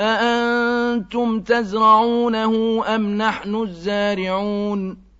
أَأَنتُمْ تَزْرَعُونَهُ أَمْ نَحْنُ الزَّارِعُونَ